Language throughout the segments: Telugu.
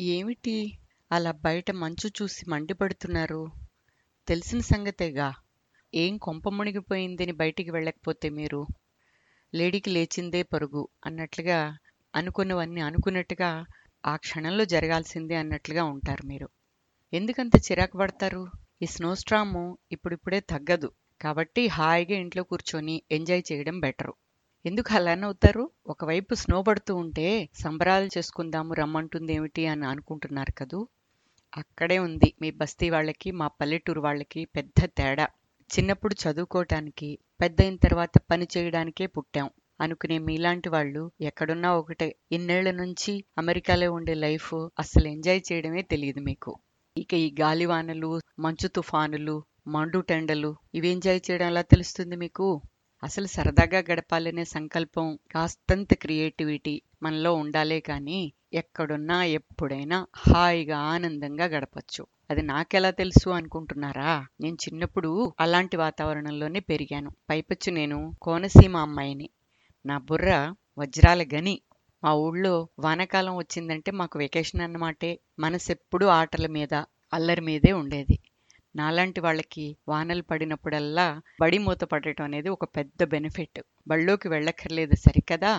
ఏమిటి అలా బయట మంచు చూసి మండిపడుతున్నారు? తెలిసిన సంగతేగా. ఏం కొంప మునిగిపోయిందని బయటికి వెళ్ళకపోతే మీరు? లేడీకి లేచిందే పరుగు అన్నట్లుగా అనుకున్నవన్నీ అనుకున్నట్టుగా ఆ క్షణంలో జరగాల్సిందే అన్నట్లుగా ఉంటారు మీరు. ఎందుకంత చిరాకు పడతారు? ఈ స్నోస్ట్రాము ఇప్పుడిప్పుడే తగ్గదు. కాబట్టి హాయిగా ఇంట్లో కూర్చొని ఎంజాయ్ చేయడం బెటరు. ఎందుకు అలా అవుతారు ఒకవైపు స్నో పడుతూ ఉంటే సంబరాలు చేసుకుందాము రమ్మంటుంది ఏమిటి అని అనుకుంటున్నారు కదూ? అక్కడే ఉంది మీ బస్తీ వాళ్ళకి మా పల్లెటూరు వాళ్ళకి పెద్ద తేడా. చిన్నప్పుడు చదువుకోవటానికి పెద్ద అయిన తర్వాత పని చేయడానికే పుట్టాం. అనుకునే మీలాంటి వాళ్ళు ఎక్కడున్నా ఒకటే. ఇన్నేళ్ళ నుంచి అమెరికాలో ఉండే లైఫ్ అస్సలు ఎంజాయ్ చేయడమే తెలియదు మీకు. ఇక ఈ గాలివానలు మంచు తుఫానులు మండు టెండలు ఇవి ఎంజాయ్ చేయడం ఎలా తెలుస్తుంది మీకు? అసలు సరదాగా గడపాలనే సంకల్పం కాస్తంత క్రియేటివిటీ మనలో ఉండాలే కానీ ఎక్కడున్నా ఎప్పుడైనా హాయిగా ఆనందంగా గడపచ్చు. అది నాకెలా తెలుసు అనుకుంటున్నారా? నేను చిన్నప్పుడు అలాంటి వాతావరణంలోనే పెరిగాను. పైపచ్చు నేను కోనసీమ అమ్మాయిని. నా బుర్ర వజ్రాల గని. మా ఊళ్ళో వానాకాలం వచ్చిందంటే మాకు వెకేషన్ అన్నమాటే. మనసెప్పుడు ఆటల మీద అల్లరి మీదే ఉండేది. నాలాంటి వాళ్ళకి వానలు పడినప్పుడల్లా బడి మూత పడటం అనేది ఒక పెద్ద బెనిఫిట్. బళ్ళోకి వెళ్ళక్కర్లేదు సరికదా?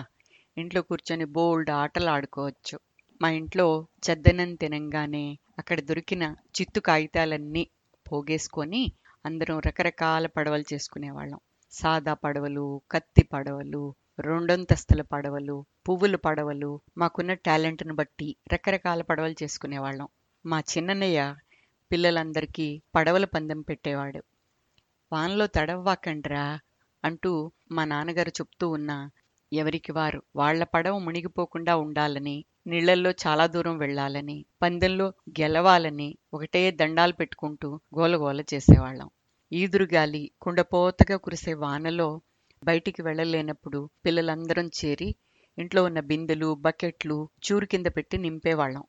ఇంట్లో కూర్చొని బోల్డ్ ఆటలు ఆడుకోవచ్చు. మా ఇంట్లో చెద్దనం తినంగానే అక్కడ దొరికిన చిత్తు కాగితాలన్నీ పోగేసుకొని అందరం రకరకాల పడవలు చేసుకునేవాళ్ళం. సాదా పడవలు కత్తి పడవలు రెండొంతస్తుల పడవలు పువ్వుల పడవలు మాకున్న టాలెంట్ను బట్టి రకరకాల పడవలు చేసుకునేవాళ్ళం. మా చిన్నన్నయ్య పిల్లలందరికీ పడవల పందెం పెట్టేవాడు. వానలో తడవ్వాకండ్రా అంటూ మా నాన్నగారు చెప్తూ ఉన్న ఎవరికి వారు? వాళ్ళ పడవ మునిగిపోకుండా ఉండాలని నీళ్ళల్లో చాలా దూరం వెళ్ళాలని పందెంలో గెలవాలని ఒకటే దండాలు పెట్టుకుంటూ గోలగోల చేసేవాళ్ళం. ఈదురుగాలి కుండపోతగా కురిసే వానలో బయటికి వెళ్ళలేనప్పుడు పిల్లలందరం చేరి ఇంట్లో ఉన్న బిందెలు బకెట్లు చూరు కింద పెట్టి నింపేవాళ్ళం.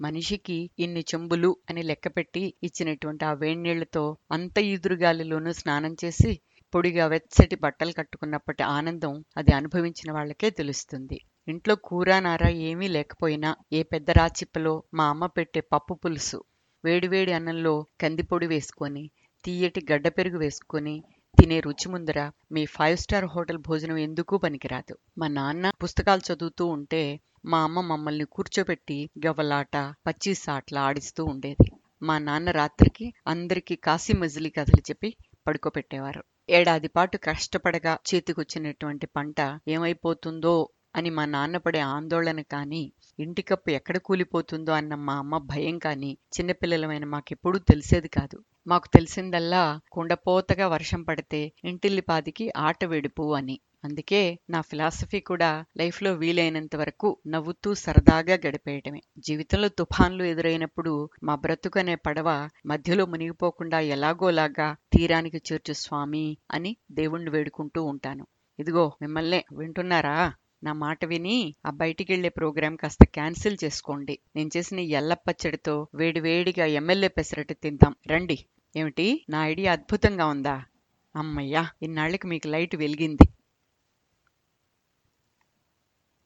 మనిషికి ఇన్ని చెంబులు అని లెక్కపెట్టి ఇచ్చినటువంటి ఆ వేణీళ్ళతో అంత ఈదురుగాలిలోనూ స్నానం చేసి పొడిగా వెచ్చటి బట్టలు కట్టుకున్నప్పటి ఆనందం అది అనుభవించిన వాళ్ళకే తెలుస్తుంది. ఇంట్లో కూర నార ఏమీ లేకపోయినా ఏ పెద్ద రాచిప్పలో మా అమ్మ పెట్టే పప్పు పులుసు వేడివేడి అన్నంలో కందిపొడి వేసుకొని తీయటి గడ్డ పెరుగు వేసుకొని తినే రుచి ముందర మీ ఫైవ్ స్టార్ హోటల్ భోజనం ఎందుకు పనికిరాదు. మా నాన్న పుస్తకాలు చదువుతూ ఉంటే మా అమ్మ మమ్మల్ని కూర్చోబెట్టి గవ్వలాట పచ్చీసాట్ల ఆడిస్తూ ఉండేది. మా నాన్న రాత్రికి అందరికీ కాశీ మజిలీ కథలు చెప్పి పడుకోబెట్టేవారు. ఏడాది పాటు కష్టపడగా చేతికొచ్చినటువంటి పంట ఏమైపోతుందో అని మా నాన్న పడే ఆందోళన కానీ ఇంటి కప్పు ఎక్కడ కూలిపోతుందో అన్న మా అమ్మ భయం కానీ చిన్నపిల్లలమైన మాకెప్పుడూ తెలిసేది కాదు. మాకు తెలిసిందల్లా కుండపోతగా వర్షం పడితే ఇంటిల్లిపాదికి ఆట వెడుపు అని. అందుకే నా ఫిలాసఫీ కూడా లైఫ్లో వీలైనంత వరకు నవ్వుతూ సరదాగా గడిపేయటమే. జీవితంలో తుఫాన్లు ఎదురైనప్పుడు మా బ్రతుకనే పడవ మధ్యలో మునిగిపోకుండా ఎలాగోలాగా తీరానికి చేర్చు స్వామి అని దేవుణ్ణి వేడుకుంటూ ఉంటాను. ఇదిగో మిమ్మల్నే వింటున్నారా? నా మాట విని ఆ బయటికెళ్ళే ప్రోగ్రాం కాస్త క్యాన్సిల్ చేసుకోండి. నేను చేసిన ఎల్లప్పచ్చడితో వేడివేడిగా ఎమ్మెల్యే పెసరట్టు తిందాం. రండి. ఏమిటి? నా ఐడియా అద్భుతంగా ఉందా? అమ్మయ్యా ఇన్నాళ్ళకి మీకు లైట్ వెలిగింది.